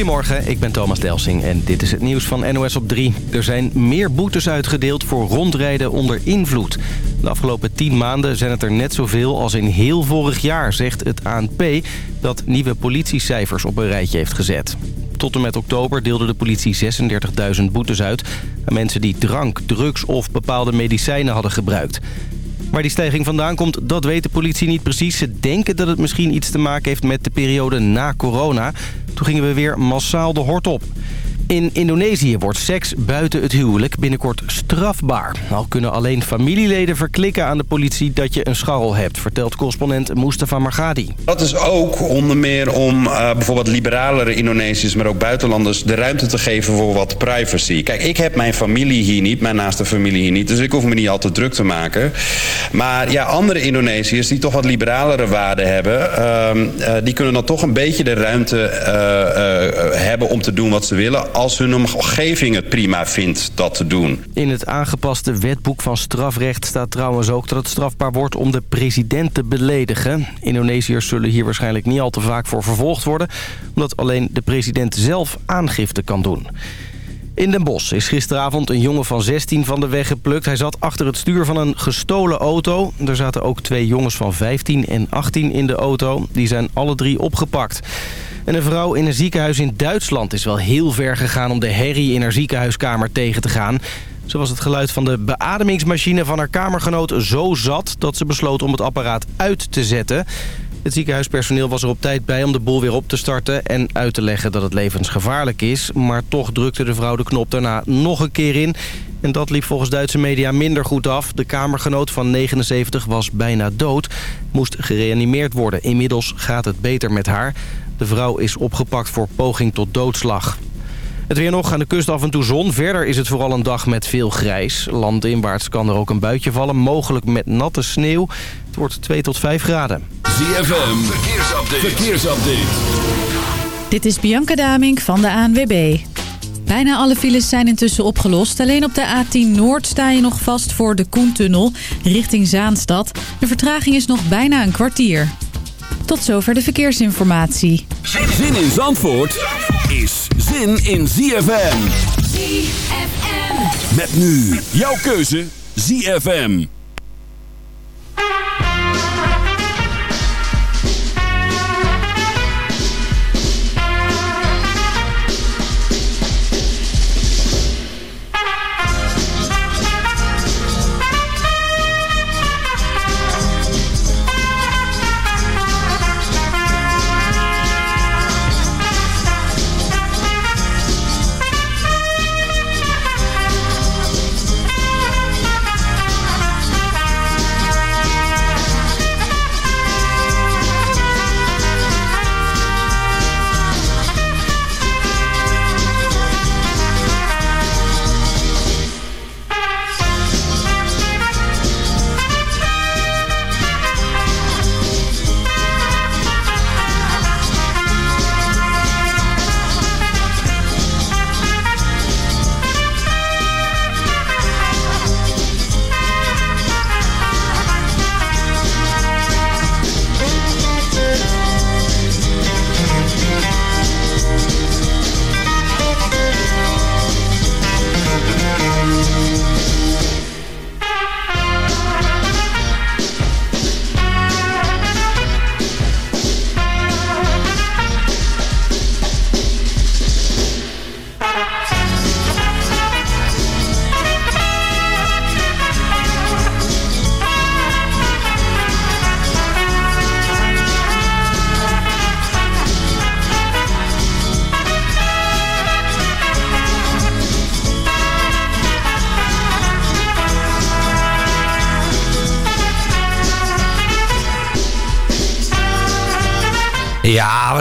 Goedemorgen, ik ben Thomas Delsing en dit is het nieuws van NOS op 3. Er zijn meer boetes uitgedeeld voor rondrijden onder invloed. De afgelopen 10 maanden zijn het er net zoveel als in heel vorig jaar, zegt het ANP... dat nieuwe politiecijfers op een rijtje heeft gezet. Tot en met oktober deelde de politie 36.000 boetes uit... aan mensen die drank, drugs of bepaalde medicijnen hadden gebruikt. Waar die stijging vandaan komt, dat weet de politie niet precies. Ze denken dat het misschien iets te maken heeft met de periode na corona. Toen gingen we weer massaal de hort op. In Indonesië wordt seks buiten het huwelijk binnenkort strafbaar. Al kunnen alleen familieleden verklikken aan de politie dat je een scharrel hebt... vertelt correspondent Mustafa Margadi. Dat is ook onder meer om uh, bijvoorbeeld liberalere Indonesiërs... maar ook buitenlanders de ruimte te geven voor wat privacy. Kijk, ik heb mijn familie hier niet, mijn naaste familie hier niet... dus ik hoef me niet al te druk te maken. Maar ja, andere Indonesiërs die toch wat liberalere waarden hebben... Uh, uh, die kunnen dan toch een beetje de ruimte hebben om te doen wat ze willen als hun omgeving het prima vindt dat te doen. In het aangepaste wetboek van strafrecht staat trouwens ook dat het strafbaar wordt om de president te beledigen. Indonesiërs zullen hier waarschijnlijk niet al te vaak voor vervolgd worden, omdat alleen de president zelf aangifte kan doen. In Den Bosch is gisteravond een jongen van 16 van de weg geplukt. Hij zat achter het stuur van een gestolen auto. Er zaten ook twee jongens van 15 en 18 in de auto. Die zijn alle drie opgepakt. En een vrouw in een ziekenhuis in Duitsland is wel heel ver gegaan... om de herrie in haar ziekenhuiskamer tegen te gaan. Zo was het geluid van de beademingsmachine van haar kamergenoot zo zat... dat ze besloot om het apparaat uit te zetten. Het ziekenhuispersoneel was er op tijd bij om de boel weer op te starten... en uit te leggen dat het levensgevaarlijk is. Maar toch drukte de vrouw de knop daarna nog een keer in... En dat liep volgens Duitse media minder goed af. De kamergenoot van 79 was bijna dood. Moest gereanimeerd worden. Inmiddels gaat het beter met haar. De vrouw is opgepakt voor poging tot doodslag. Het weer nog aan de kust af en toe zon. Verder is het vooral een dag met veel grijs. Landinwaarts kan er ook een buitje vallen. Mogelijk met natte sneeuw. Het wordt 2 tot 5 graden. ZFM, verkeersupdate. verkeersupdate. Dit is Bianca Damink van de ANWB. Bijna alle files zijn intussen opgelost. Alleen op de A10 Noord sta je nog vast voor de Koentunnel richting Zaanstad. De vertraging is nog bijna een kwartier. Tot zover de verkeersinformatie. Zin in Zandvoort is zin in ZFM. ZFM. Met nu jouw keuze ZFM.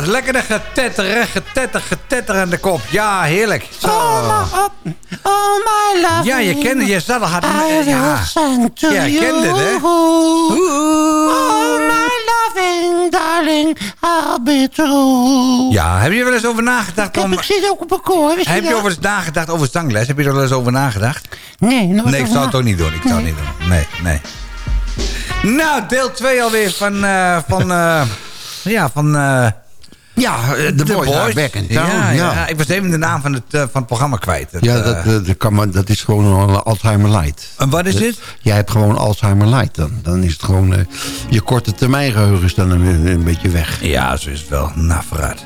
Lekkere getetteren, getetter, getetter aan de kop. Ja, heerlijk. Zo. Oh, my, oh my love. Ja, je kende, je zat al hard. I Ja, to ja je kende het, hè? Oh, my loving darling, I'll be true. Ja, heb je wel eens over nagedacht Ik om... ik zit ook op een koor. Heb je over eens nagedacht over zangles? Heb je er wel eens over nagedacht? Nee, nooit Nee, ik zou het ook niet doen. Ik zou het niet doen. Nee, nee. Nou, deel 2 alweer van... eh van eh, ja, van... eh Ja, eh, de Boys Back in Town. Ja, ja. ja. ik was even de naam van het, eh, van het programma kwijt. Het, Ja, eh, dat, dat, kan maar, dat is gewoon een Alzheimer light. en wat is dit? Jij hebt gewoon Alzheimer light dan. Dan is het gewoon... je korte termijn geheugen is dan een, een beetje weg. Ja, zo is het wel. Nou, vooruit.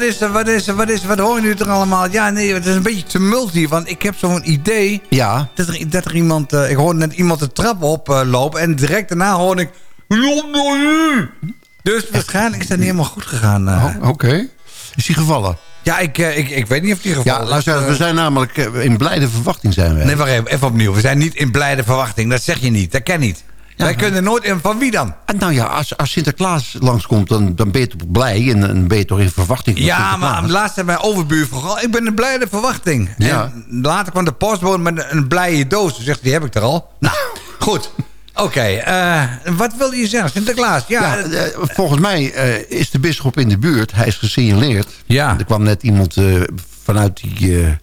Wat, is er, wat is er, wat is er, wat horen jullie er allemaal? Ja, nee, het is een beetje tumult hier, want ik heb zo'n idee... Ja. Dat er, dat er iemand, eh, ik hoorde net iemand de trap oplopen en direct daarna hoorde ik... Dus waarschijnlijk is dat niet helemaal goed gegaan. eh. Oh, Oké. Is hij gevallen? Ja, ik, eh, ik, ik weet niet of die geval Ja, luister, we zijn namelijk eh, in blijde verwachting zijn we. Nee, wacht even, even opnieuw. We zijn niet in blijde verwachting. Dat zeg je niet. Dat ken niet. Wij kunnen nooit in... Van wie dan? Ah, Nou ja, als, als Sinterklaas langskomt, dan, dan ben je toch blij en dan ben je toch in verwachting van Ja, maar laatst zei mijn overbuur vroeg al, ik ben in blijde verwachting. Ja. En later kwam de postbode met een, een blije doos. Ze zegt, die heb ik er al. Nou, goed. Oké, eh, wat wilde je zeggen? Sinterklaas, ja. Ja, eh, volgens mij eh, is de bisschop in de buurt. Hij is gesignaleerd. Ja. Er kwam net iemand vanuit die,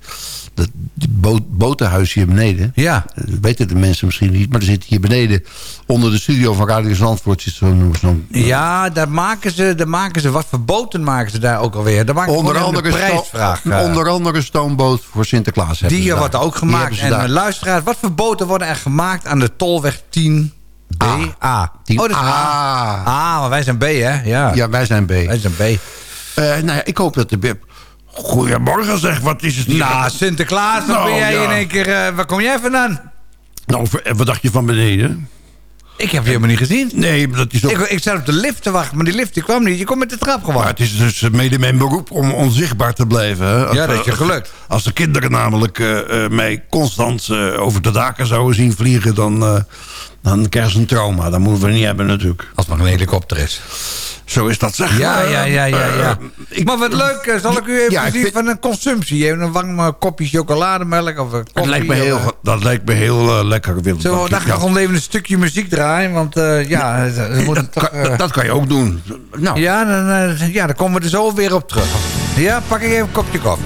dat boot, botenhuis hier beneden. ja. Eh, Dat weten de mensen misschien niet. Maar er zit hier beneden, onder de studio van Radio Zandvoort... zit zo'n... zo'n Ja, daar maken, ze, daar maken ze... Wat voor boten maken ze daar ook alweer? Daar maken onder, andere een prijsvraag. eh. onder andere stoomboot voor Sinterklaas. die hier wordt ook gemaakt. En daar. eh, luisteraars, wat voor boten worden er gemaakt aan de Tolweg 10 B? A. 10 Oh, dat is A. A. A, maar wij zijn B, hè? Ja, Ja, wij zijn B. wij zijn B. Eh, nou ja, ik hoop dat de Bib... Goedemorgen zeg, wat is het hier? Nou, Sinterklaas, Nou, ben jij ja. in één keer... eh, waar kom jij vandaan? Nou, v- wat dacht je van beneden? Ik heb je helemaal niet gezien. Nee, dat is ook... Ik, ik zat op de lift te wachten, maar die lift die kwam niet. Je komt met de trap gewoon. Maar het is dus mede mijn beroep om onzichtbaar te blijven. Hè? Als- Ja, dat is je gelukt. Als de kinderen namelijk eh, eh, mij constant eh, over de daken zouden zien vliegen... dan, eh dan krijgen ze een trauma. Dat moeten we niet hebben natuurlijk. Als het maar een helikopter is. Zo is dat zeg. Ja, Eh, ja, ja, ja. ja. eh, ik- maar wat leuk, eh, zal ik u even Ja, ik zien vind- van een consumptie? Even een warm eh, kopje chocolademelk of een koffie? dat lijkt me heel, eh, dat lijkt me heel eh, lekker. Willem. Zullen we gaan Ja. gewoon even een stukje muziek draaien? Want eh, ja, dat, toch... kan, eh, dat, kan je ook doen. Nou, ja, dan, eh, ja, dan komen we er zo weer op terug. Ja, pak ik even een kopje koffie.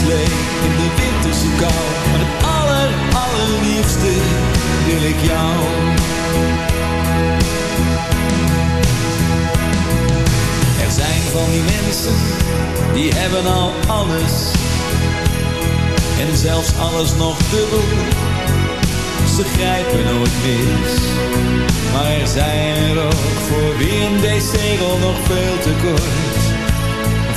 slee in de winterse kou. Maar het aller, allerliefste wil ik jou. Er zijn van die mensen, die hebben al alles. En zelfs alles nog dubbel. Ze grijpen nooit mis. Maar er zijn er ook voor wie een deze-regel nog veel te kort.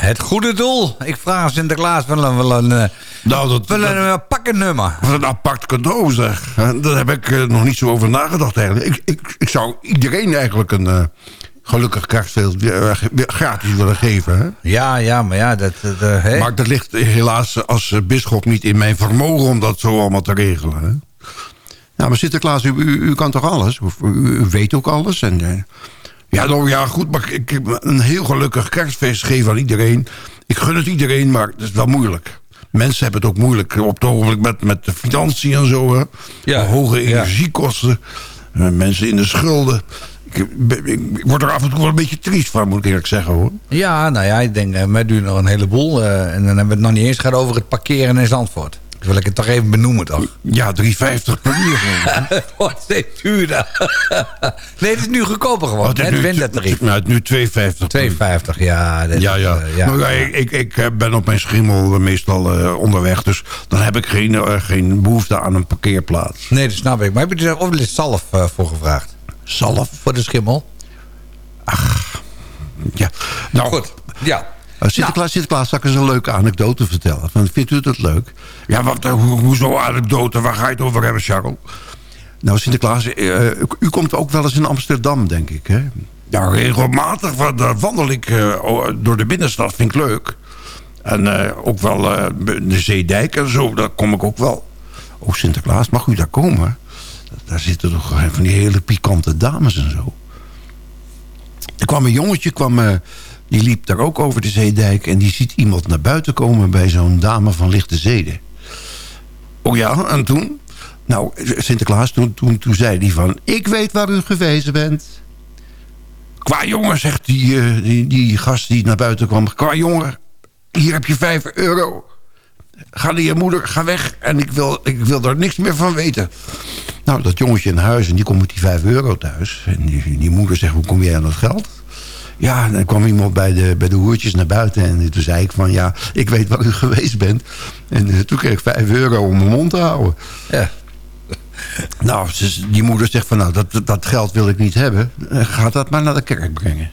Het goede doel. Ik vraag Sinterklaas wel een, wel een, Nou, dat, wel een, dat, pakken nummer. wat een apart cadeau zeg. Daar heb ik eh, nog niet zo over nagedacht eigenlijk. Ik, ik, ik zou iedereen eigenlijk een eh, gelukkig kerstfeest gratis willen geven. Hè? Ja, ja, maar ja, dat... dat eh? Maar dat ligt helaas als bisschop niet in mijn vermogen om dat zo allemaal te regelen. Hè? Ja, maar Sinterklaas, u, u, u kan toch alles? U, u- weet ook alles. En, ja, nou, ja, goed, maar ik heb een heel gelukkig kerstfeest gegeven aan iedereen. Ik gun het iedereen, maar het is wel moeilijk. Mensen hebben het ook moeilijk op het ogenblik met, met de financiën en zo. Hè? Ja, Hoge energiekosten. eh, mensen in de schulden. Ik, ben- ik, ik word er af en toe wel een beetje triest van, moet ik eerlijk zeggen hoor. Ja, nou ja, ik denk, eh, wij doen nog een heleboel. eh, en dan hebben we het nog niet eens gehad over het parkeren in Zandvoort. Wil ik het toch even benoemen, toch? Ja, 3,50 per uur. gewoon. Het steeds duurder. nee, het is nu goedkoper geworden. Oh, het. Nou, het is nu 2,50 per uur. 2,50, ja. dat Ja, is, ja. eh, ja. Nou, ja, ik, ik, eh, ben op mijn schimmel meestal eh, onderweg. Dus dan heb ik geen, eh, geen behoefte aan een parkeerplaats. Nee, dat snap ik. Maar heb je er ook wel eens zalf eh, voor gevraagd? Zalf? Voor de schimmel? Ja. Nou, Goed, ja. Eh, Sinterklaas, Sinterklaas, zal ik eens een leuke anekdote vertellen. Van, vindt u dat leuk? Ja, wat, eh, ho- hoezo anekdote? Waar ga je het over hebben, Charles? Nou, Sinterklaas, eh, u komt ook wel eens in Amsterdam, denk ik, hè? Ja, regelmatig wa- daar wandel ik eh, door de binnenstad, vind ik leuk. En ook wel de Zeedijk en zo, daar kom ik ook wel. Oh, Sinterklaas, mag u daar komen? Daar zitten toch van die hele pikante dames en zo. Er kwam een jongetje, kwam, die liep daar ook over de Zeedijk... en die ziet iemand naar buiten komen bij zo'n dame van lichte zeden. Oh ja, en toen? Nou, Sinterklaas, toen, toen, toen zei hij van... ik weet waar u geweest bent. Qua jongen, zegt die, eh, die, die gast die naar buiten kwam... qua jongen, hier heb je vijf euro. Ga naar je moeder, ga weg. En ik wil, ik wil er niks meer van weten. Nou, dat jongetje in huis en die komt met die vijf euro thuis. En die, die moeder zegt, hoe kom jij aan dat geld? Ja, dan kwam iemand bij de, bij de hoertjes naar buiten. En toen zei ik van, ja, ik weet waar u geweest bent. En eh, toen kreeg ik vijf euro om mijn mond te houden. Ja. Nou, ze- die moeder zegt van, nou, dat, dat geld wil ik niet hebben. Eh, Ga dat maar naar de kerk brengen.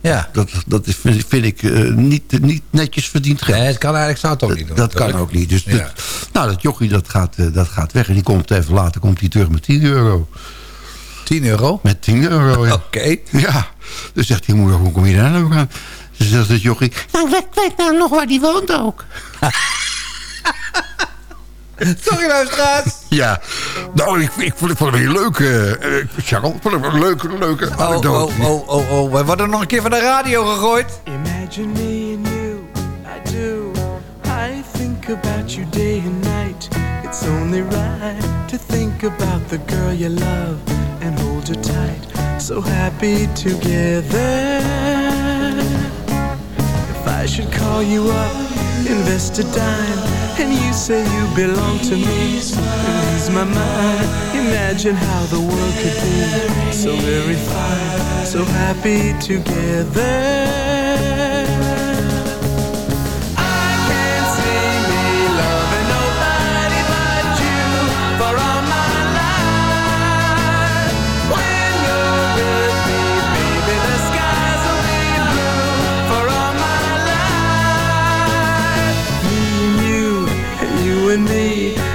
Ja. Dat, dat is, vind, vind ik eh, niet, niet netjes verdiend geld. Nee, het kan eigenlijk, zou het ook niet doen. Dat kan ook niet. Dus Ja. dat- nou, dat jochie dat gaat, dat gaat weg. En die komt even later komt hij terug met 10 euro. 10 euro? Met 10 euro, ja. Oké. Ja. Dus zegt die moeder, hoe kom je daar nou aan? Ze zegt het jochie, Nou, ik weet, weet nou nog waar die woont ook. Sorry, luisteraars. ja. Nou, ik, ik vond, ik vond het een leuke, eh Charles. Ik vond het een leuke, leuke Oh, anekdote. oh, oh, oh, oh. We worden nog een keer van de radio gegooid. Imagine me and you, I do. I think about you day and night. It's only right about the girl you love and hold her tight. So happy together. If I should call you up, invest a dime, and you say you belong to me, and ease my mind. Imagine how the world could be so very fine, so happy together.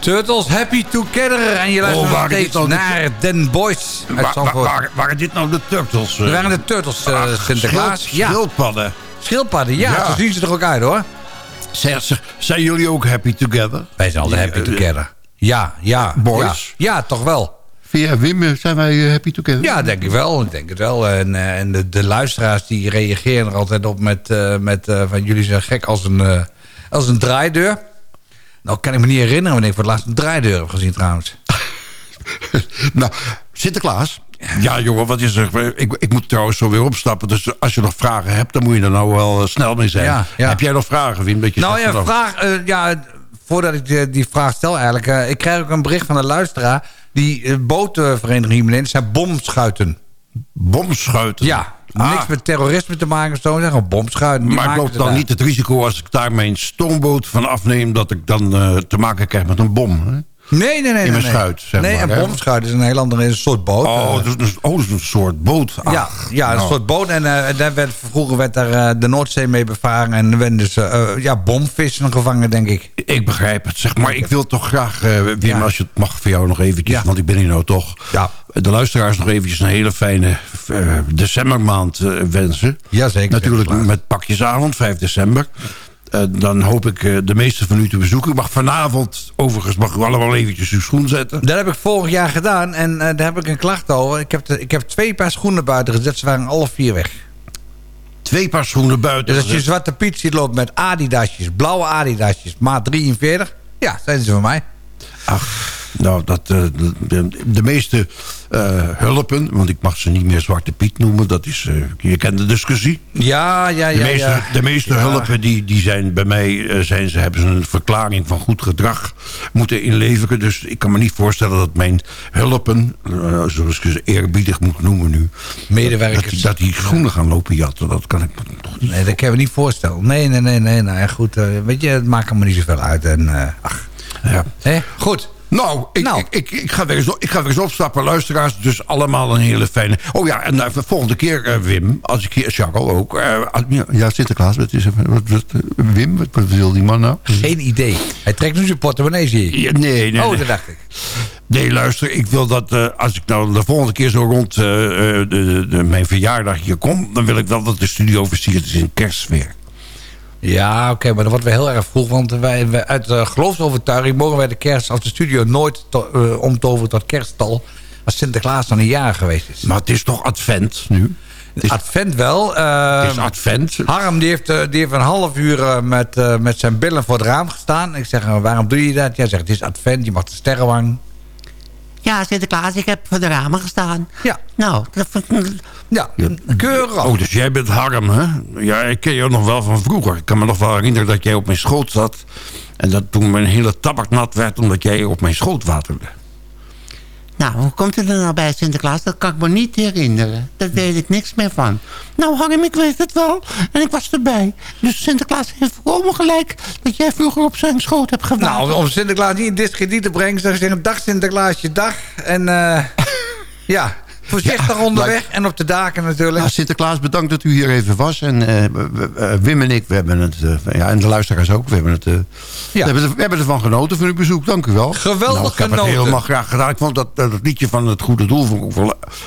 De Turtles, Happy Together. En je luistert Oh, nog steeds nou de- naar Den Boys uit Wa- waren, dit nou de Turtles? We waren de Turtles, Ach, Sinterklaas. schild- Ja, Schildpadden. schildpadden. Ja, Ja. zo zien ze er ook uit hoor. Zeg, zijn jullie ook happy together? Wij zijn altijd Happy eh, Together. Ja, ja. Boys? Ja, ja toch wel. Via Wim zijn wij happy together? Ja, denk ik wel. Ik denk het wel. En, en de, de luisteraars die reageren er altijd op met, met van jullie zijn gek als een, als een draaideur. Nou kan ik me niet herinneren wanneer ik voor het laatst een draaideur heb gezien trouwens. nou, Sinterklaas. Ja, jongen, wat is er? Ik, ik moet trouwens zo weer opstappen. Dus als je nog vragen hebt, dan moet je er nou wel eh, snel mee zijn. Ja, ja. Heb jij nog vragen, Wim? Dat je Nou ja, van, vraag, eh, ja, voordat ik die, die vraag stel eigenlijk. eh, ik krijg ook een bericht van een luisteraar. Die eh, bootvereniging hier beneden zijn bomschuiten. Bomschuiten. Ja, Ah. niks met terrorisme te maken, zo zeggen. Bomschuiten. die Maar ik loop dan daar. niet het risico als ik daar mijn stoomboot van afneem... dat ik dan eh, te maken krijg met een bom. Hè? Nee, nee, nee. in nee, mijn nee. schuit, zeg nee, maar, een bomschuit is een heel andere een soort boot. Oh, Eh, dat is, een- oh, dat is een soort boot. Ach, ja, ja, een nou. soort boot. En eh, daar werd, vroeger werd daar eh, de Noordzee mee bevaren. En er werden dus eh, eh, ja, bomvissen gevangen, denk ik. Ik begrijp het, zeg maar. Ik wil toch graag, eh, Wim, Ja. als je het mag voor jou nog eventjes... Ja. want ik ben hier nou toch... Ja. de luisteraars nog eventjes een hele fijne eh, decembermaand eh, wensen. Jazeker. Natuurlijk met pakjesavond, 5 december. Eh, dan hoop ik eh, de meeste van u te bezoeken. Ik mag vanavond, overigens, mag u allemaal eventjes uw schoen zetten. Dat heb ik vorig jaar gedaan en eh, daar heb ik een klacht over. Ik heb, de- ik heb twee paar schoenen buiten gezet, ze waren alle vier weg. Twee paar schoenen buiten. Dus als je Zwarte Piet ziet lopen met adidasjes, blauwe adidasjes, maat 43... ja, zijn ze van mij. Ach, nou, dat, eh, de, de, de meeste eh, hulpen, want ik mag ze niet meer Zwarte Piet noemen. Dat is, eh, je kent de discussie. Ja, ja, De ja. meeste, ja. de meeste Ja. hulpen die, die zijn bij mij, zijn ze, hebben ze een verklaring van goed gedrag moeten inleveren. Dus ik kan me niet voorstellen dat mijn hulpen, zoals ik ze eerbiedig moet noemen nu, Medewerkers. dat, die- dat die schoenen gaan lopen jatten. Dat kan ik me toch niet Nee, dat kan je me niet voorstellen. Nee, nee, nee, nee. Nou ja, goed. weet je, het maakt me niet zoveel uit. En, ach, Ja. hè? Goed. Nou, ik, Nou. Ik, ik, ik, ga weer eens, ik ga weer eens opstappen, luisteraars. Dus allemaal een hele fijne... Oh ja, en uh, de volgende keer, eh, Wim, als ik hier... Charles ook. eh, ja, Sinterklaas, wat is? Wat, wat, eh, Wim, wat, wat wil die man nou? Geen idee. Hij trekt nu zijn portemonnee, zie ik. Ja, nee, nee, oh, nee. dat dacht ik. Nee, luister, ik wil dat eh, als ik nou de volgende keer zo rond eh, eh, de, de, mijn verjaardag hier kom... dan wil ik wel dat de studio versierd is in kerstsfeer. Ja, oké, maar dat wordt wel heel erg vroeg. Want wij, wij, uit uh, geloofsovertuiging mogen wij de kerst als de studio nooit to, uh, omtoveren tot kerststal. Als Sinterklaas dan een jaar geweest is. Maar het is toch advent nu? Het is, advent wel. Uh, het is advent. Harm die heeft, uh, die heeft een half uur uh, met, met zijn billen voor het raam gestaan. Ik zeg, waarom doe je dat? Jij zegt, het is advent, je mag de sterrenwang. Ja, Sinterklaas, ik heb voor de ramen gestaan. Ja. Nou, dat vind ik... Ja, keurig. Oh, dus jij bent Harm, hè? Ja, ik ken je nog wel van vroeger. Ik kan me nog wel herinneren dat jij op mijn schoot zat. En dat toen mijn hele tabak nat werd omdat jij op mijn schoot waterde. Nou, hoe komt het er nou bij Sinterklaas? Dat kan ik me niet herinneren. Daar weet ik niks meer van. Nou, Harm, ik weet het wel. En ik was erbij. Dus Sinterklaas heeft volkomen gelijk... dat jij vroeger op zijn schoot hebt gewaard. Nou, om Sinterklaas niet in discrediet te brengen... zou ik zeggen, dag Sinterklaasje, dag. En uh, ja, voorzichtig ja, onderweg. Like... En op de daken natuurlijk. Ja, Sinterklaas, bedankt dat u hier even was. En uh, uh, Wim en ik, we hebben het... uh, ja, en de luisteraars ook. We hebben, het, ja. we, hebben er, we hebben ervan genoten van uw bezoek. Dank u wel. Geweldig nou, ik heb genoten. het helemaal graag gedaan. Ik vond dat, dat liedje van het goede doel...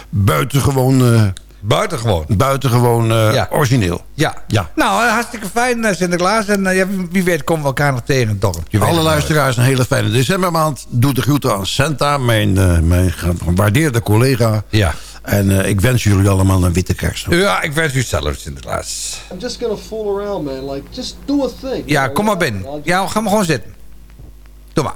buitengewoon... Buitengewoon. Buitengewoon uh, ja. origineel. Ja. ja. Nou, hartstikke fijn uh, Sinterklaas. En uh, wie weet komen we elkaar nog tegen in het dorp. Alle luisteraars een hele fijne decembermaand. Doe de groeten aan Santa, mijn, mijn gewaardeerde collega. Ja. En ik wens jullie allemaal een witte kerst. Ja, ik wens u zelf Sinterklaas. I'm just gonna fool around, man. Like, just do a thing. Ja, kom maar binnen. Ja, ga maar gewoon zitten. Doe maar.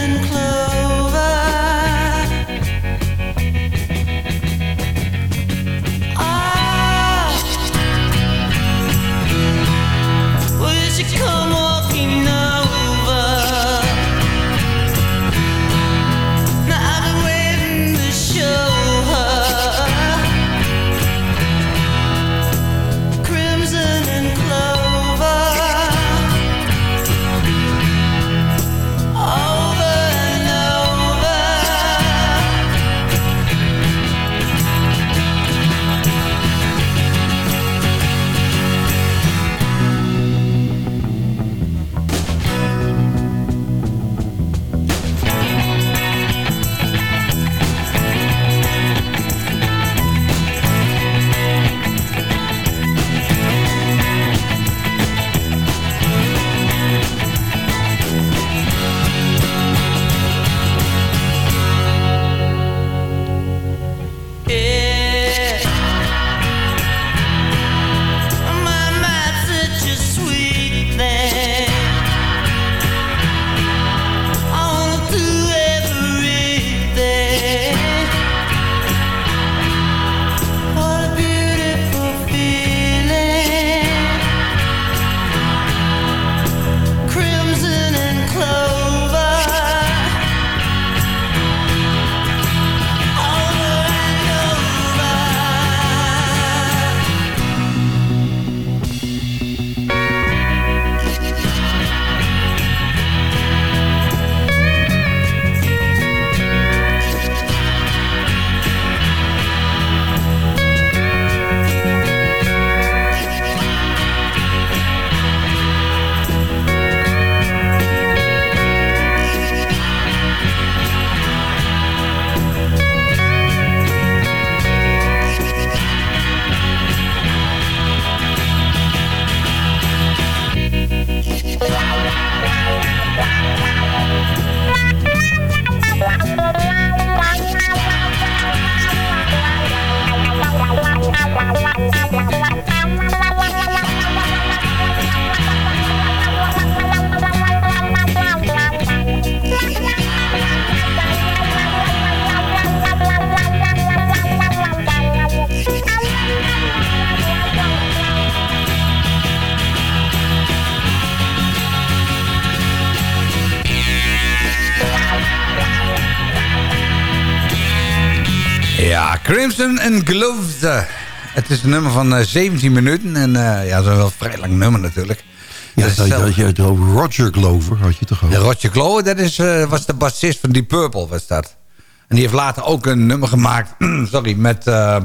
Crimson and Gloves. eh, het is een nummer van eh, 17 minuten. En eh, ja, dat is wel een vrij lang nummer natuurlijk. Ja, Dat dat, je het over Roger Glover had je toch ook? De Roger Glover, dat is, eh, was de bassist van Deep Purple, was dat. En die heeft later ook een nummer gemaakt, sorry, met... eh,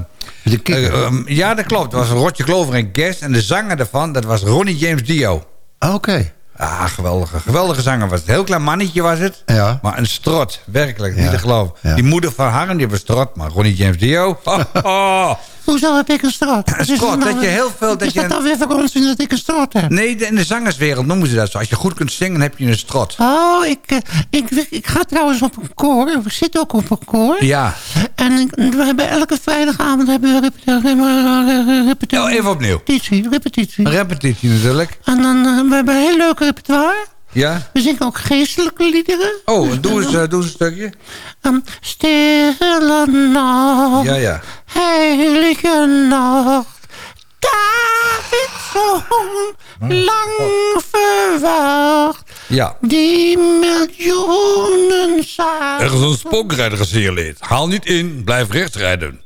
De eh, ehm, ja, dat klopt. Dat was Roger Glover en Guest. En de zanger daarvan, dat was Ronnie James Dio. Ah, Oké. Ah, geweldige, geweldige zanger was het. Heel klein mannetje was het. Ja. Maar een strot, werkelijk, niet te geloven. Ja. Die moeder van Harm, die was strot. Maar Ronnie James Dio... Oh, oh. Hoezo heb ik een strot? Is strot, dat je heel veel- dat is je- dat dan weer voor onzin dat ik een strot heb? Nee, in de zangerswereld noemen ze dat zo. Als je goed kunt zingen, heb je een strot. Oh, ik, eh, ik, ik ga trouwens op een koor. Ik zit ook op een koor. Ja. En ik- we hebben elke vrijdagavond hebben we repetitie. repetitie. Oh, even opnieuw. Repetitie, repetitie. Repetitie natuurlijk. En dan uh, we hebben een heel leuk repertoire. Ja. We zingen ook geestelijke liederen. Oh, doe eens, eh, doe eens een stukje. Um, stille nacht, Ja, ja. heilige nacht. David zong, lang verwacht. Ja. Die miljoenen zagen. Er is een spookrijder gesignaleerd. Haal niet in, blijf rechts rijden.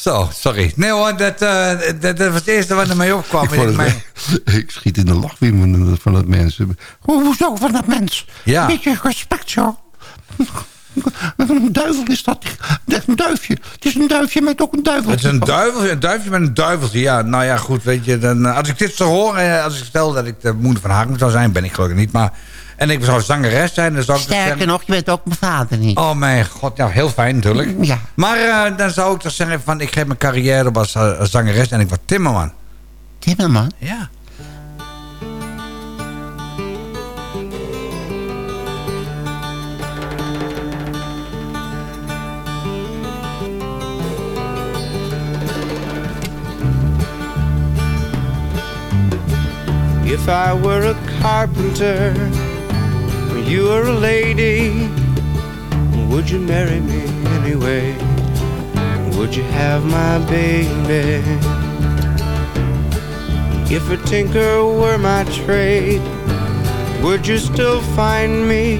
Zo, sorry. Nee hoor, dat, eh, dat, dat was het eerste wat er mee opkwam. Ik, in mijn- ik schiet in de lach weer van, dat- van dat mensen. Hoe, hoezo van dat mens? Ja. Beetje respect, joh. Een duivel is dat. Dat is een duifje. Het is een duifje met ook een duivel. Het is een duivel, een duifje met een duiveltje. Ja, nou ja, goed, weet je. Dan, eh, als ik dit zou horen, eh, als ik stel dat ik de moeder van Haken zou zijn, ben ik gelukkig niet. Maar, en ik zou zangeres zijn, dan zou ik dus Sterker zeggen... nog, je bent ook mijn vader niet. Oh mijn god, ja, heel fijn natuurlijk. Ja. Maar eh, dan zou ik toch zeggen van, ik geef mijn carrière op als, eh, als zangeres en ik word timmerman. Timmerman. Ja. If I were a carpenter, you were a lady, would you marry me anyway? Would you have my baby? If a tinker were my trade, would you still find me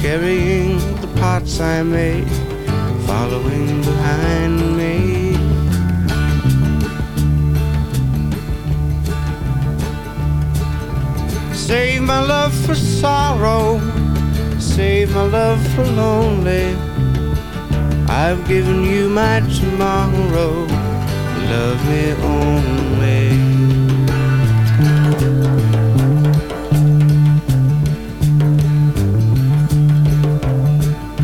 carrying the pots I made, following behind Save my love for sorrow, save my love for lonely. I've given you my tomorrow, love me only.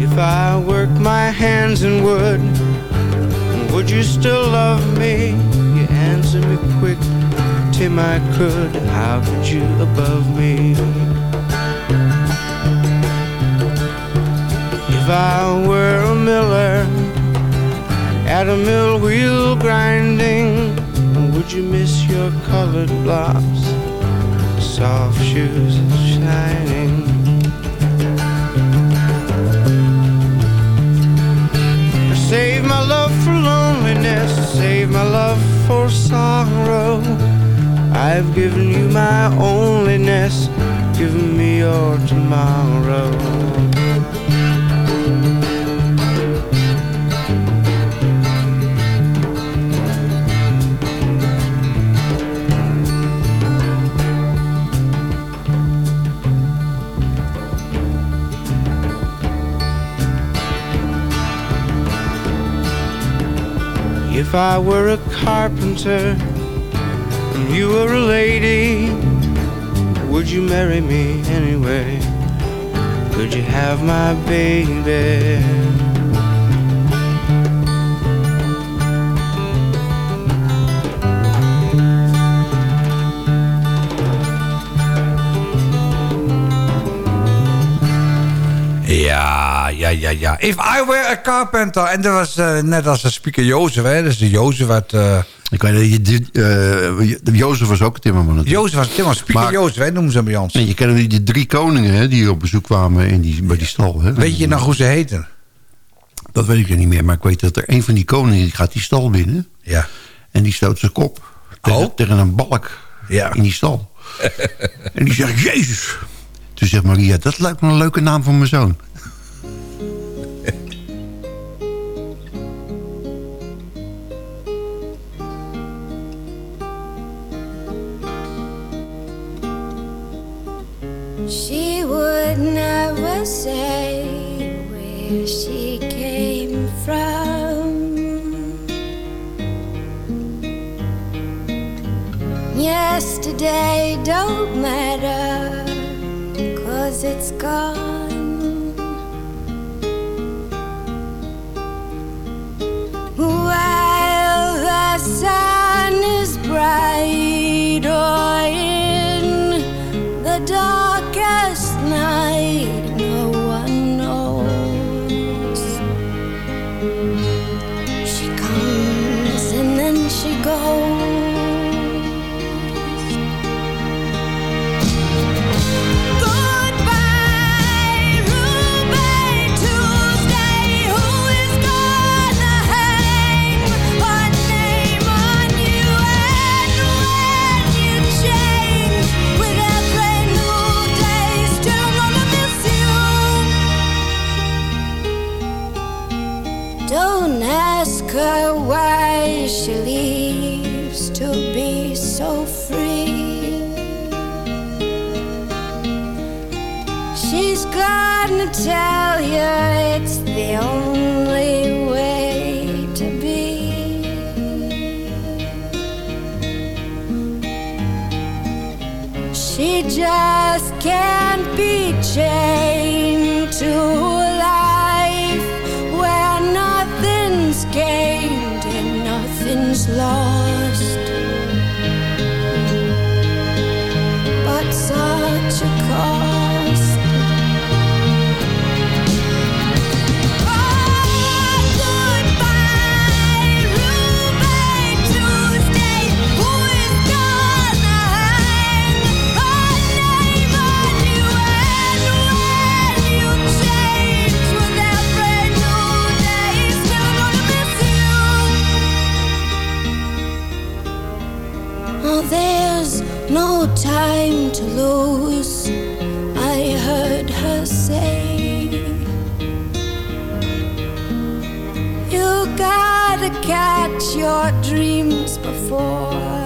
If I work my hands in wood, would you still love me? You answer me quick, Tim, I could. How you above me? If I were a miller at a mill wheel grinding, would you miss your colored blocks, soft shoes shining? Save my love for loneliness, save my love for sorrow. I've given you my onlyness, given me your tomorrow. If I were a carpenter you were a lady, would you marry me anyway? Could you have my baby? Ja, ja, ja, ja. If I were a carpenter. En dat was eh, net als de speaker Jozef, hè. Is de Jozef uit... eh Ik weet dat je, dit, eh, Jozef was ook timmerman natuurlijk. Jozef was Tim, speaker Maar- Jozef, hè, noemen ze bij ons. Je kent die, die drie koningen hè, die op bezoek kwamen in die, bij die stal. Hè? Weet je nog hoe ze heten? Dat weet ik niet meer, maar ik weet dat er een van die koningen die gaat die stal binnen. Ja. En die stoot zijn kop tegen, Oh. tegen een balk Ja. in die stal. en die zegt, Jezus. Toen zegt Maria, dat lijkt me een leuke naam voor mijn zoon. She would never say where she came from. Yesterday don't matter, cause it's gone. While the sun is bright oh, no time to lose. I heard her say. You gotta catch your dreams before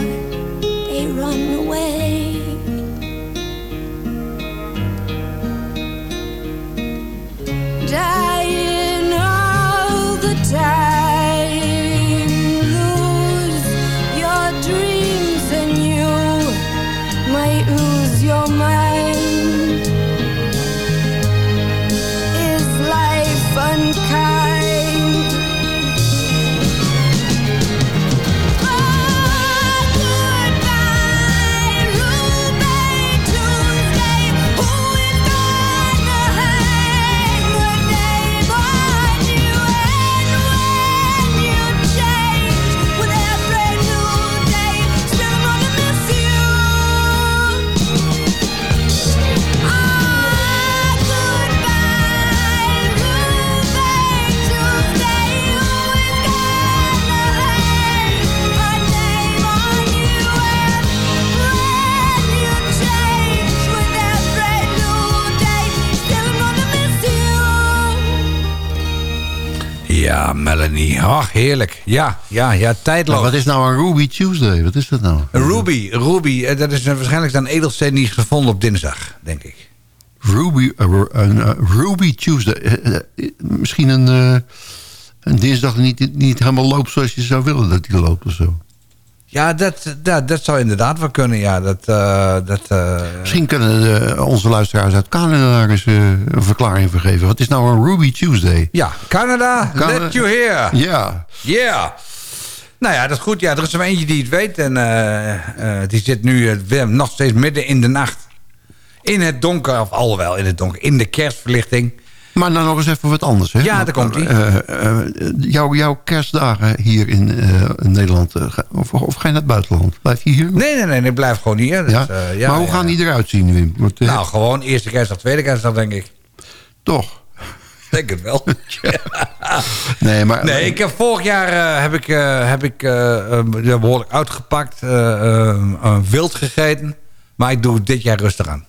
Melanie. Ach, heerlijk. Ja, ja, ja, tijdloos. Wat is nou een Ruby Tuesday? Wat is dat nou? Een Ruby, Ruby. eh, Dat is waarschijnlijk dan edelsteen die is gevonden op dinsdag, denk ik. Ruby, eh, Ruby Tuesday. Misschien een, een dinsdag die niet, niet helemaal loopt zoals je zou willen dat die loopt of zo. Ja, dat, dat, dat zou inderdaad wel kunnen, ja. Dat, eh, dat, eh, Misschien kunnen eh, onze luisteraars uit Canada daar eens een verklaring voor geven. Wat is nou een Ruby Tuesday? Ja, Canada, Canada- let you hear. Ja. Yeah. Nou ja, dat is goed. Ja, er is er eentje die het weet. En die zit nu nog steeds midden in de nacht. In het donker, of alhoewel in het donker. In de kerstverlichting. Maar nou nog eens even wat anders. Hè? Ja, daar komt-ie. Eh, eh, jouw, jouw kerstdagen hier in, eh, in Nederland, eh, of, of ga je naar het buitenland? Blijf je hier? Nee, nee, nee, ik blijf gewoon hier. Dus, Ja? eh, ja, maar hoe ja. gaan die eruit zien, Wim? Want, eh, Nou, gewoon eerste kerstdag, tweede kerstdag, denk ik. Toch? Denk het wel. Nee, maar... Nee, ik heb vorig jaar eh, heb ik, eh, heb ik eh, eh, behoorlijk uitgepakt. eh, eh, eh, wild gegeten. Maar ik doe dit jaar rustig aan.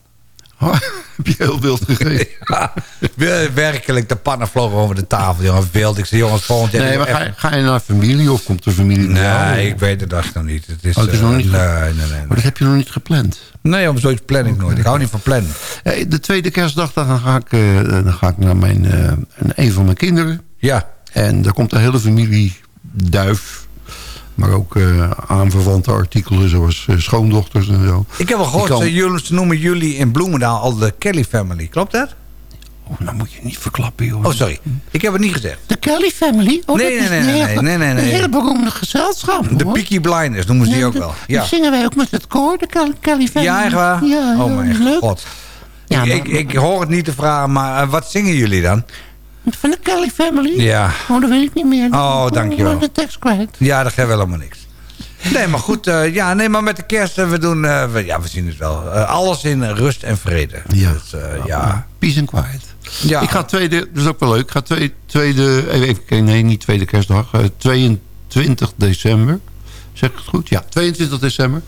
heb je heel wild gegeten? Ja, wer- werkelijk, de pannen vlogen over de tafel, jongen. Wild. Ik zei, jongens, volgend jaar... Nee, maar ga, je- ga je naar familie of komt de familie jou? Nee, ik weet het echt nog niet. Het is, Oh, het is eh, nog niet nee, nee, nee, nee. Maar dat heb je nog niet gepland. Nee, om zoiets plan ik nooit. Ik hou niet van plannen. Eh, De tweede kerstdag dan ga ik, eh, dan ga ik naar mijn, een- een van mijn kinderen. Ja. En daar komt de hele familie Duif. Maar ook eh aanverwante artikelen zoals eh, schoondochters en zo. Ik heb wel gehoord, Die kan- ze, jullie, ze noemen jullie in Bloemendaal al de Kelly family. Klopt dat? Oh, nou moet je niet verklappen, joh. Oh, sorry. Ik heb het niet gezegd. De Kelly Family? Oh, Nee, dat nee, is nee, een nee, hele- nee, nee, nee. Een hele beroemde gezelschap, De hoor. Peaky Blinders noemen ze die ook de- wel. Die Ja, zingen wij ook met het koor, de Kelly, Kelly Family. ja echt waar? Ja, oh mijn leuk. god. Ja, ik, maar- ik, ik hoor het niet te vragen, maar eh, wat zingen jullie dan? Van de Kelly Family? Ja. Oh, dat weet ik niet meer. Oh, dankjewel. Ik de tekst kwijt. Ja, dat geeft wel helemaal niks. Nee, maar goed. eh, ja, nee, maar met de kerst, eh, we doen... eh, we, ja, we zien het wel. Alles in rust en vrede. Ja. Dus, eh, ja. Peace and quiet. Ja. Ik ga tweede, dat is ook wel leuk. Ik ga twee, tweede, even nee, niet tweede kerstdag. eh, 22 december. Zeg ik het goed? Ja, 22 december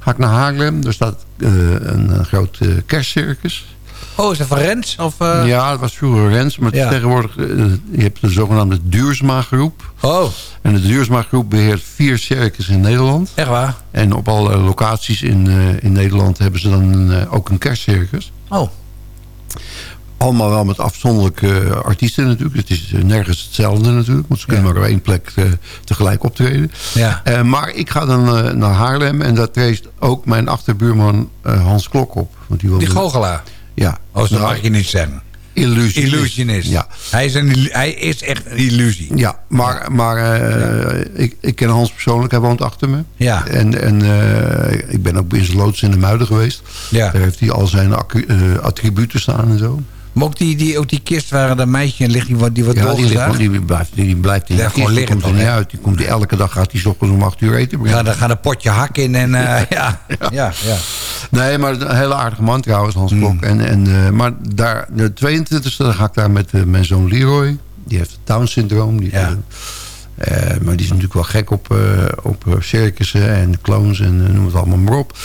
ga ik naar Haarlem. Daar staat eh, een, groot kerstcircus. Oh, is dat van Rens? Of, eh? Ja, het was vroeger Rens, maar Ja. tegenwoordig... eh, je hebt de zogenaamde Duursma-groep. Oh, En de Duursma-groep beheert vier circus in Nederland. echt waar? En op alle locaties in, eh, in Nederland hebben ze dan ook een kerstcircus. Oh. Allemaal wel met afzonderlijke artiesten natuurlijk. Het is nergens hetzelfde natuurlijk. Want ze kunnen Ja. maar op één plek tegelijk optreden. Ja. Maar ik ga dan naar Haarlem. En daar treedt ook mijn achterbuurman Hans Klok op. Want die, Die goochelaar. Ja. Oh, dat mag je niet zeggen. Illusionist. Illusionist. Ja. Hij, is een, hij is echt een illusie. Ja, maar, maar eh, Ik, ik ken Hans persoonlijk, hij woont achter me. Ja. En, en eh, ik ben ook in zijn loods in de Muiden geweest. Ja. Daar heeft hij al zijn eh, attributen staan en zo. Maar ook die, die, ook die kist waar dat meisje in ligt, die die wordt Ja, die, ligt, die blijft, die blijft in Die de gewoon die komt er niet uit. Die komt, die, elke dag gaat hij 's ochtends om 8 uur eten brengen. Ja, dan gaat een potje hak in en eh, ja, ja, ja. Nee, maar een hele aardige man trouwens, Hans Mm. Klok. En, en, eh, maar daar, de 22e dan ga ik daar met eh, mijn zoon Leroy. Die heeft het Down-syndroom. Die, Ja. Eh, maar die is natuurlijk wel gek op, eh, op eh, circussen en clones en noem het allemaal maar op.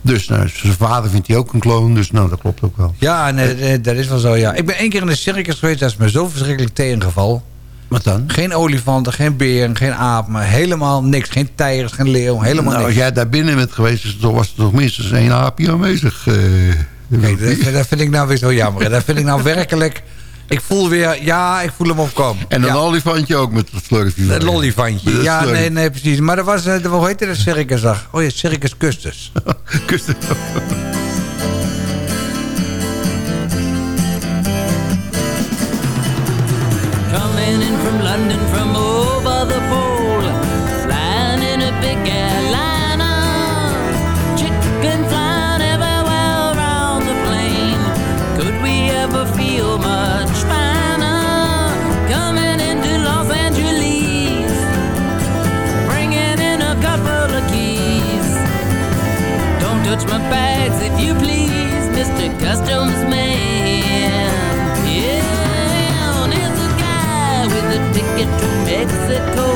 Dus nou, zijn vader vindt hij ook een clone. Dus nou, dat klopt ook wel. Ja, nee, dat is wel zo, ja. Ik ben één keer in de circus geweest, dat is me zo verschrikkelijk tegengevallen. Wat dan? Geen olifanten, geen beren, geen apen, maar helemaal niks. Geen tijgers, geen leeuw, helemaal nou, als niks. jij daar binnen bent geweest, was er toch minstens één aapje aanwezig. Kijk, dat, dat vind ik nou weer zo jammer. Dat vind ik nou werkelijk... Ik voel weer, ja, ik voel hem opkomen. en een ja. olifantje ook met dat slurfje. Met dat Ja, nee, nee, precies. Maar dat was, eh, de- hoe heette dat circusdag? Oh ja, Circus Custus. Ook. Coming in from London from over the pole, flying in a big airliner. You please, Mr. Customs Man. Yeah, and here's a guy with a ticket to Mexico.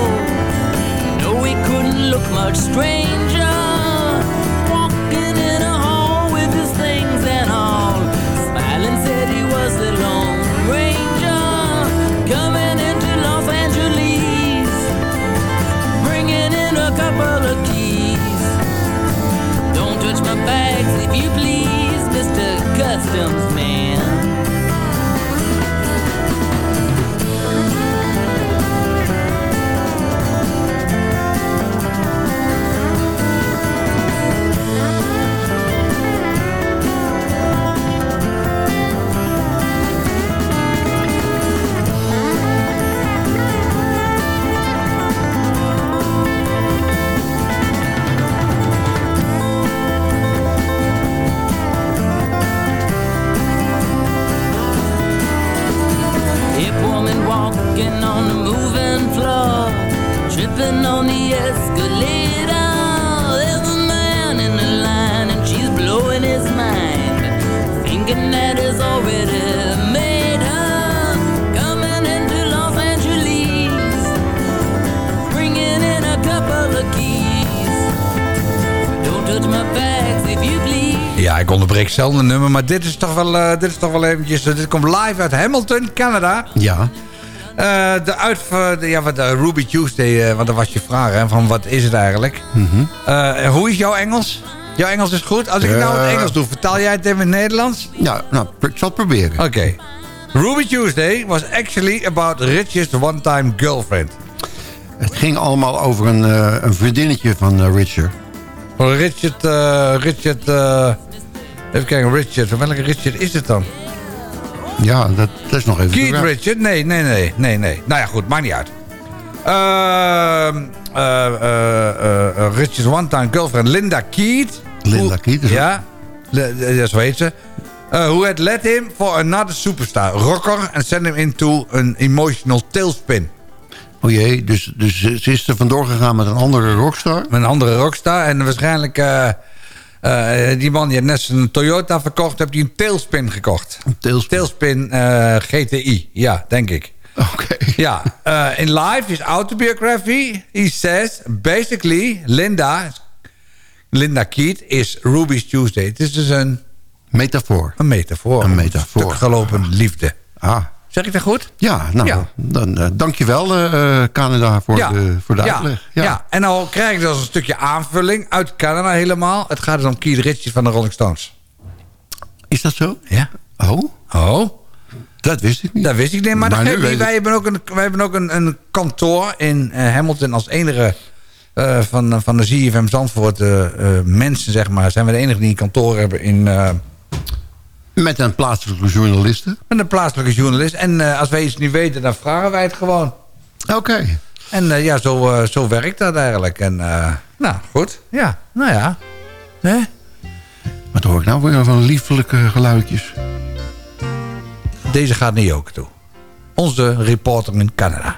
No, he couldn't look much stranger. Bags if you please, Mr. Customs Man. Ja, ik onderbreek zelden een nummer, maar dit is toch wel, eh, dit is toch wel eventjes... eh, dit komt live uit Hamilton, Canada. Ja. Eh, de uit, de, ja, wat, de Ruby Tuesday, want dat was je vraag, hè, van wat is het eigenlijk? Eh, hoe is jouw Engels? Jouw Engels is goed? Als ik het nou in het. Engels doe, vertaal jij het even in het Nederlands? Ja, nou, ik zal het proberen. Oké. Ruby Tuesday was actually about Rich's one-time girlfriend. Het ging allemaal over een, een vriendinnetje van Richard. Richard, Richard, eh, even kijken, Richard, van welke Richard is het dan? Ja, dat, dat is nog even... Keith Richard? Nee, nee, nee, nee, nee. Nou ja, goed, maakt niet uit. Eh, eh, Richard's one-time girlfriend Linda Keith. Linda Keith. is Ja, ja, zo heet ze. Uh, who had led him for another superstar rocker and sent him into an emotional tailspin. O jee, dus, dus ze is er vandoor gegaan met een andere rockstar? Met een andere rockstar. En waarschijnlijk, eh, die man die net zijn Toyota verkocht, heeft hij een tailspin gekocht. Een tailspin? Tailspin eh, GTI, ja, denk ik. Oké. Ja, uh, in life, his autobiography, he says, basically, Linda, Linda Keith is Ruby's Tuesday. Het is dus een... Metafoor. Een metafoor. Een metafoor. stuk gelopen liefde. Ah. Zeg ik dat goed? Ja, nou, Ja. dan uh, dankjewel uh, Canada voor, Ja. de, voor de ja. uitleg. Ja. en dan krijg ik dus een stukje aanvulling uit Canada helemaal. Het gaat dus om Keith Richards van de Rolling Stones. Is dat zo? Ja. Oh? Oh? Dat wist ik niet. Dat wist ik niet, maar, Maar dat wij ik. hebben ook een, wij hebben ook een, een kantoor in eh, Hamilton als enige eh, van, van de ZFM Zandvoort eh, eh, mensen, zeg maar. Zijn we de enige die een kantoor hebben in... Met een plaatselijke journaliste? met een plaatselijke journalist. En eh, als wij iets niet weten, dan vragen wij het gewoon. Oké. En eh, ja, zo, eh, zo werkt dat eigenlijk. En nou, goed. Ja, nou ja. Hè? Wat hoor ik nou weer van liefelijke geluidjes? Deze gaat naar Joke toe. Onze reporter in Canada.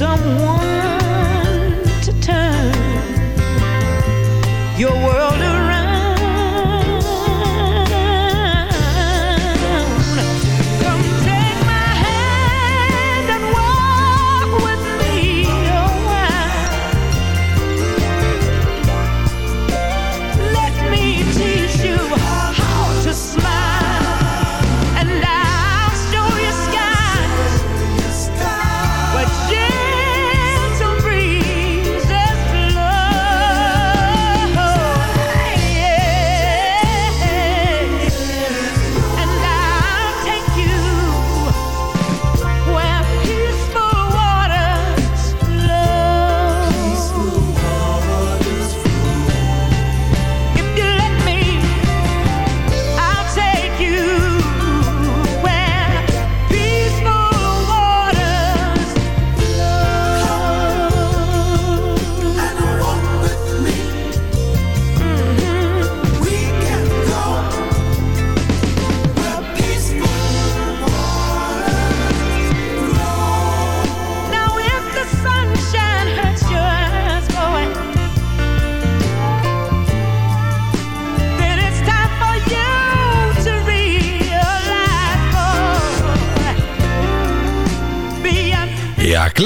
Someone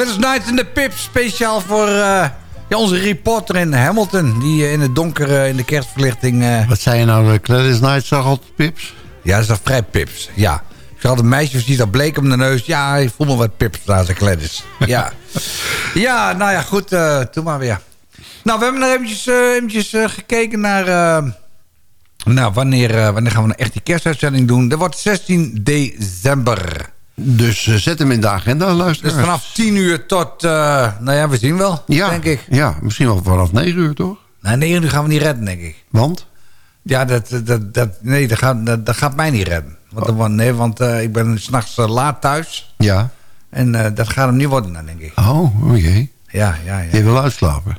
Gladys Knight en de Pips. Speciaal voor eh, ja, onze reporter in Hamilton. Die eh, in het donker eh, in de kerstverlichting... Wat zei je nou, uh, Gladys Knight zag altijd pips? ja, dat is dat vrij Pips. Ja. Ik zag altijd meisjes die dat bleek om de neus. Ja, ik voel me wat Pips daar, ze Gladys. Ja. ja, nou ja, goed. eh doe maar weer. Nou, we hebben nog eventjes, eventjes gekeken naar... Nou, wanneer, wanneer gaan we nou echt die kerstuitzending doen? Dat wordt 16 december. Dus eh, zet hem in de agenda, Dus luisteraars. vanaf 10 uur tot, eh, nou ja, we zien wel, ja, denk ik. Ja, misschien wel vanaf 9 uur, toch? Nou, 9 uur gaan we niet redden, denk ik. Want? Ja, dat, dat, dat, nee, dat gaat, dat, dat gaat mij niet redden. Want, dan- nee, want eh, ik ben s'nachts nachts laat thuis. Ja. En dat gaat hem niet worden, dan, denk ik. Oh, oh jee. Ja, ja, ja. Je wil uitslapen.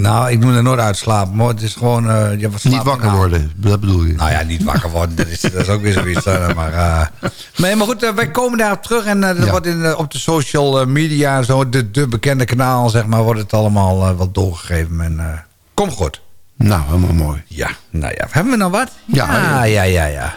Nou, ik moet er nooit uitslapen. Maar het is gewoon... eh, wat Niet wakker worden, dat bedoel je. Nou ja, niet wakker worden. Dat is, dat is ook weer zoiets. maar, nee, maar goed, eh, wij komen daarop terug. En dat Ja. wordt in, op de social media... Zo, de, de bekende kanaal, zeg maar... wordt het allemaal wat doorgegeven. En kom goed. Nou, helemaal mooi. Ja, nou ja. Hebben we nou wat? Ja, ja, ja, ja. ja.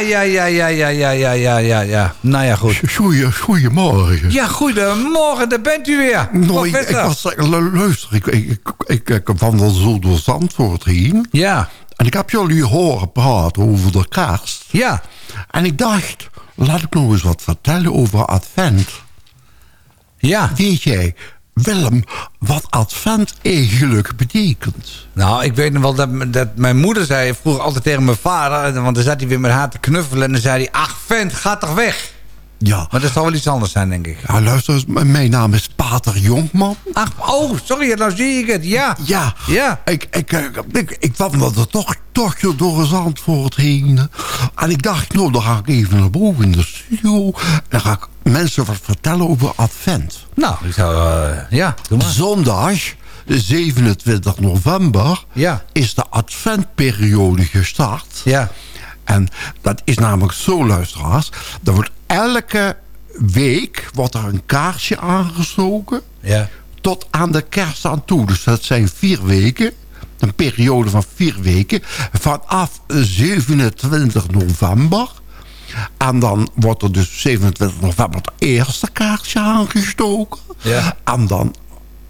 Ja, ja, ja, ja, ja, ja, ja, ja, ja. Nou ja, goed. Goeie, goeiemorgen. Ja, goedemorgen, daar bent u weer. Nou, ik, ik was, lu- luister, ik, ik, ik, ik, ik wandel zo door Zandvoort heen. Ja. En ik heb jullie horen praten over de kerst. Ja. En ik dacht, laat ik nog eens wat vertellen over Advent. Ja. Weet jij, Willem, wat Advent eigenlijk betekent? Nou, ik weet nog wel dat, dat mijn moeder zei vroeger altijd tegen mijn vader... want dan zat hij weer met haar te knuffelen... en dan zei hij, ach vent, ga toch weg. Ja. Maar dat zal wel iets anders zijn, denk ik. Ja, luister eens, mijn naam is Pater Jonkman. Ach, oh, sorry, nou zie ik het. Ja. Ja, Ja. Ik, ik, ik, ik, ik wandelde toch, toch zo door Zandvoort heen. En ik dacht, nou, dan ga ik even naar boven in de studio. En dan ga ik mensen wat vertellen over Advent. Nou, ik zou... eh, ja, doe maar. Zondag, de 27 november, Ja. is de Adventperiode gestart. Ja. En dat is namelijk zo, luisteraars. Er wordt elke week wordt er een kaarsje aangestoken. Ja. Tot aan de kerst aan toe. Dus dat zijn vier weken. Een periode van vier weken. Vanaf 27 november. En dan wordt er dus 27 november het eerste kaarsje aangestoken. Ja. En dan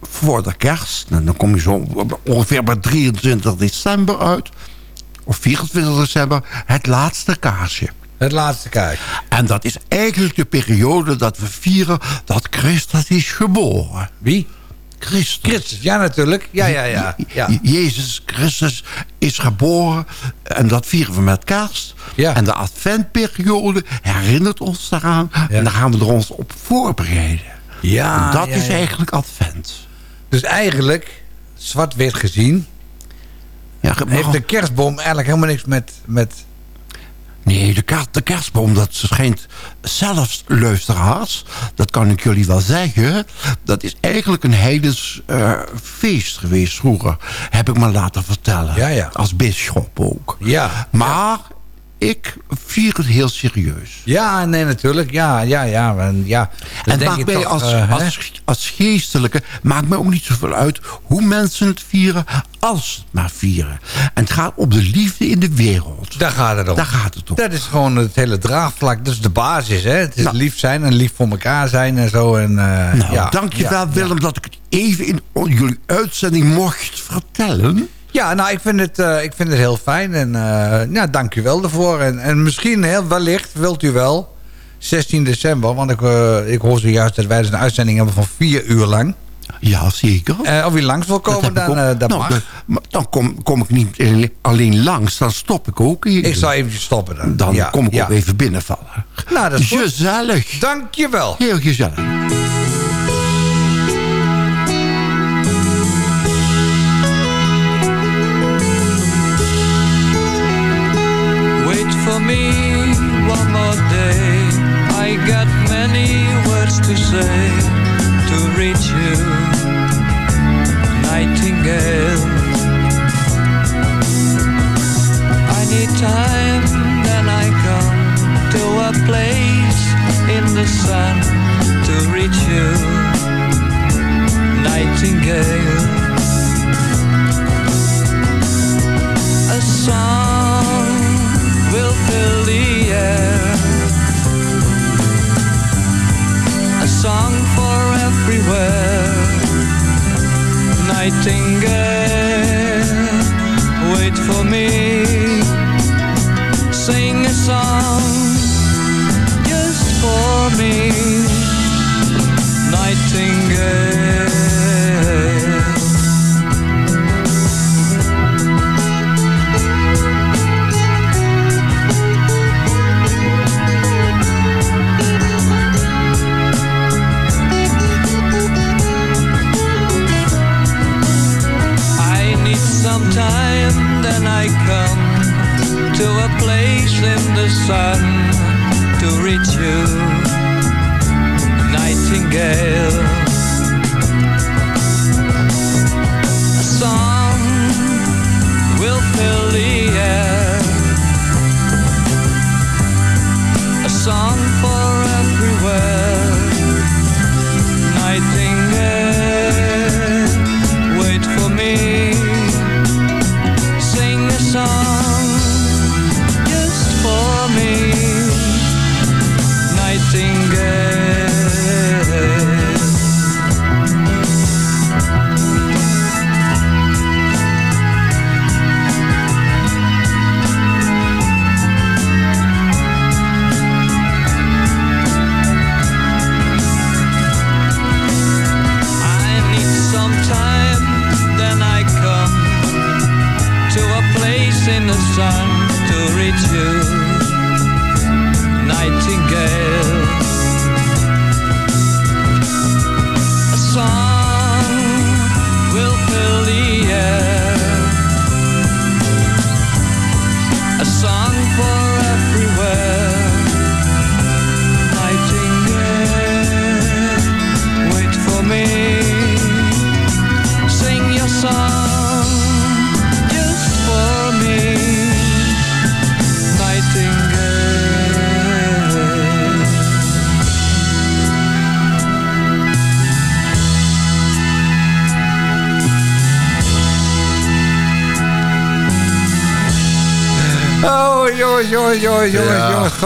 voor de kerst. En dan kom je zo ongeveer bij 23 december uit. Of 24 december. Het laatste kaarsje. Het laatste kijk. En dat is eigenlijk de periode dat we vieren dat Christus is geboren. Wie? Christus. Christus, ja natuurlijk. Ja, ja, ja. ja. Je- Jezus Christus is geboren en dat vieren we met kerst. Ja. En de adventperiode herinnert ons daaraan. En daar gaan we er ons op voorbereiden. Ja, En dat ja, is ja. eigenlijk advent. Dus eigenlijk, zwart-wit gezien... Ja, heeft de kerstboom eigenlijk helemaal niks met... met Nee, de, kerst, de kerstboom, dat schijnt zelfs luisteraars, dat kan ik jullie wel zeggen, dat is eigenlijk een heidens eh, feest geweest vroeger. Heb ik me laten vertellen. Ja, ja. Als bisschop ook. ja. Maar ik vier het heel serieus. Ja, nee, natuurlijk. Ja, ja, ja. En, ja. En denk maakt mij toch, als, eh, als, als geestelijke, maakt mij ook niet zoveel uit hoe mensen het vieren, als het maar vieren. En het gaat om de liefde in de wereld. Daar gaat het om. Daar gaat het om. Dat is gewoon het hele draagvlak. Dat is de basis, hè. Het is Nou. lief zijn en lief voor elkaar zijn en zo. En, eh, Nou, ja, dankjewel ja, Willem dat ik het even in jullie uitzending mocht vertellen. Ja, nou, ik vind het, eh, ik vind het heel fijn. En eh ja, dank u wel daarvoor. En, en misschien, heel wellicht, wilt u wel... 16 december, want ik, eh, ik hoor zojuist dat wij dus een uitzending hebben van vier uur lang. Ja, zeker. Eh, of u langs wil komen, dan, eh, dat Nou, mag. dan- kom, kom ik niet alleen- langs, dan stop ik ook hier. Ik zal eventjes stoppen dan. Dan Ja, kom ik ja. ook even binnenvallen. Nou, dat is. Gezellig. Dank je wel. Heel gezellig. To say to reach you, Nightingale. I need time, then I come to a place in the sun to reach you, Nightingale. Nightingale, I come to a place in the sun to reach you, Nightingale.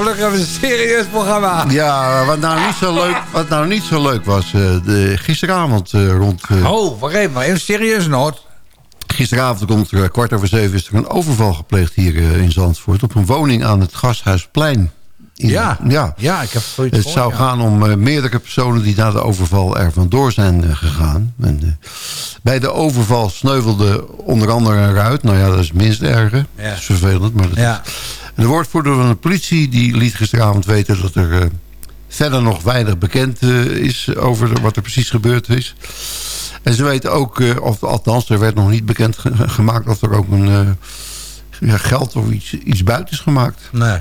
Gelukkig een serieus programma. Ja, wat nou niet zo leuk, wat nou niet zo leuk was, eh, de, gisteravond eh, rond... eh, Oh, wacht even, maar even serieus noot. Gisteravond rond eh, kwart over zeven is er een overval gepleegd hier in Zandvoort... op een woning aan het Gasthuisplein. In- Ja. ja. Ja, ik heb zoiets Het zou ja. gaan om meerdere personen die na de overval er vandoor zijn gegaan. En, bij de overval sneuvelde onder andere een ruit. Nou ja, dat is het minst erge. Ja. Dat is vervelend. Maar dat Ja. is... De woordvoerder van de politie die liet gisteravond weten dat er eh, verder nog weinig bekend eh, is over wat er precies gebeurd is. En ze weten ook, eh, of althans er werd nog niet bekend ge- gemaakt of er ook een ja, geld of iets, iets buiten is gemaakt. Nee.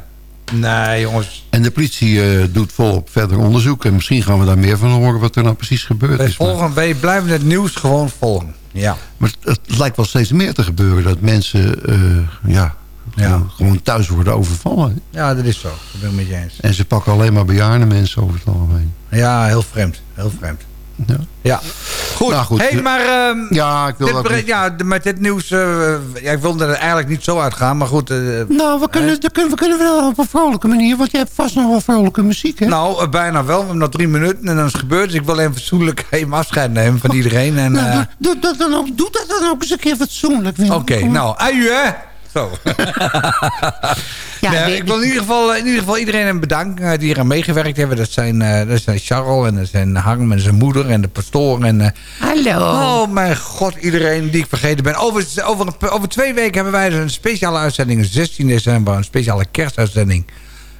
Nee, jongens. En de politie doet volop verder onderzoek. En misschien gaan we daar meer van horen wat er nou precies gebeurd Wij, is. Volgen, wij blijven het nieuws gewoon volgen. Ja. maar het, het lijkt wel steeds meer te gebeuren. Dat mensen ja, Ja. Gewoon, thuis worden overvallen. ja, dat is zo. Dat ben ik met je eens. En ze pakken alleen maar bejaarde mensen over het algemeen. Ja, heel vreemd. Heel vreemd. Ja. Ja. Goed. Nou, goed. Hey, maar ehm, Ja, ik wil dit ja, met dit nieuws... eh, ja, ik wilde er eigenlijk niet zo uitgaan, maar goed. eh, Nou, we kunnen, we, kunnen, we kunnen wel op een vrolijke manier, want je hebt vast nog wel vrolijke muziek, hè? nou, eh, bijna wel. We hebben nog drie minuten en dan is het gebeurd. Dus ik wil even fatsoenlijk even afscheid nemen van iedereen. En, Nou, eh, doe, doe, dat dan ook, doe dat dan ook eens een keer fatsoenlijk. Oké, nou, aju hè. Zo. Ja, Nee, nee, ik wil in ieder, geval, in ieder geval iedereen bedanken eh, die hier aan meegewerkt hebben. Dat zijn, eh, dat zijn Charles en dat zijn Harm en zijn moeder en de pastoor. En, eh, Hallo. oh mijn god, iedereen die ik vergeten ben. Over, over, over twee weken hebben wij dus een speciale uitzending. 16 december, een speciale kerstuitzending.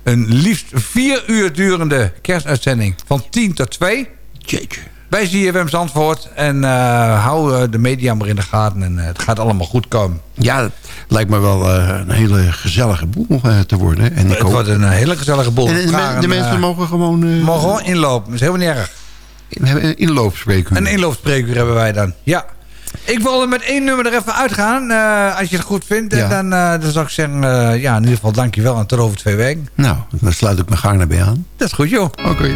Een liefst vier uur durende kerstuitzending. Van 10 tot 2. Jeetje. Bij ZFM Zandvoort. En eh, hou eh, de media maar in de gaten. En eh, het gaat allemaal goed komen. Ja, het lijkt me wel een hele gezellige boel te worden. En ik Het hoop- wordt een hele gezellige boel. en de, Vragen, de mensen mogen gewoon mogen gewoon inlopen. Dat is helemaal niet erg. in, inloopsprekuur. Een inloopspreekuur hebben wij dan. Ja. Ik wil er met één nummer er even uitgaan. als je het goed vindt. En dan, eh, dan zou ik zeggen, ja, in ieder geval dankjewel. En tot over twee weken. Nou, daar sluit ik me gaarne bij aan. Dat is goed, joh. Oké.